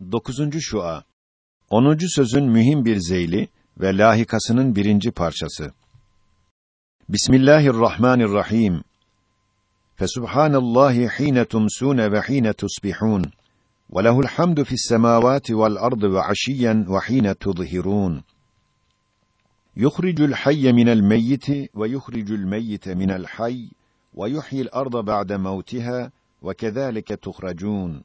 Dokuzuncu şua. Onuncu sözün mühim bir zeyli ve lahikasının birinci parçası. Bismillahirrahmanirrahim. Fesubhanallahi hine tumsune ve hine tusbihun. Ve lehul hamdu fis semavati vel ardı ve aşiyyen ve hine tuzhirun. Yuhricul hayye minel meyyiti ve yuhricul meyyite minel hayy ve yuhyil arda ba'de mevtiha ve kezalike tuhracun.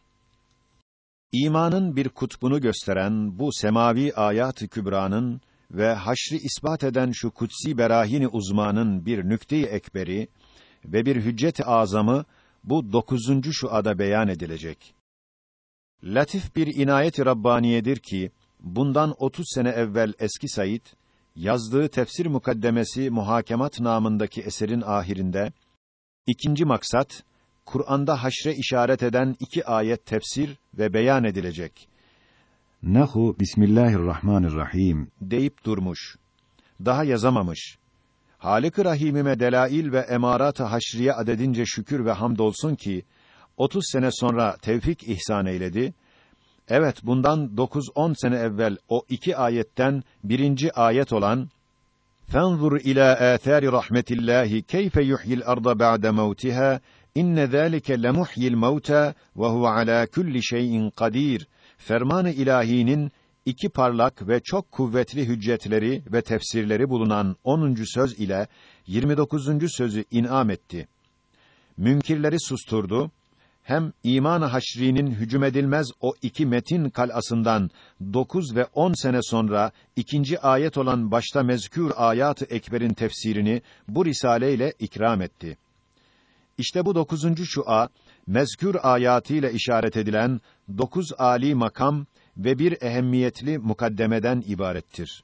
İmanın bir kutbunu gösteren bu semavi ayat-ı kübranın ve haşri ispat eden şu kutsi berahini uzmanın bir nükte-i ekberi ve bir hüccet-i azamı bu dokuzuncu şu ada beyan edilecek. Latif bir inayet-i Rabbaniyedir ki, bundan otuz sene evvel eski Said, yazdığı tefsir mukaddemesi muhakemat namındaki eserin ahirinde, ikinci maksat, Kur'an'da haşre işaret eden iki ayet tefsir ve beyan edilecek. Nahu Bismillahirrahmanirrahim deyip durmuş. Daha yazamamış. Halik-i Rahimime delail ve emarat-ı haşriye adedince şükür ve hamdolsun ki 30 sene sonra tevfik ihsan eyledi. Evet, bundan 9-10 sene evvel o iki ayetten birinci ayet olan فَانْظُرْ إِلَى آثَارِ رَحْمَةِ اللّٰهِ كَيْفَ يُحْيِي الْأَرْضَ بَعْدَ مَوْتِهَا İnne zâlike lemuhyil mevta ve huve alâ kulli şeyin kadir. Ferman-ı ilahinin iki parlak ve çok kuvvetli hüccetleri ve tefsirleri bulunan 10. söz ile 29. sözü inam etti. Münkirleri susturdu. Hem iman-ı haşrinin hücum edilmez o iki metin kalasından 9 ve 10 sene sonra ikinci ayet olan başta mezkür ayat-ı ekberin tefsirini bu risaleyle ikram etti. İşte bu dokuzuncu şua, mezkür ayatıyla işaret edilen dokuz âli makam ve bir ehemmiyetli mukaddemeden ibarettir.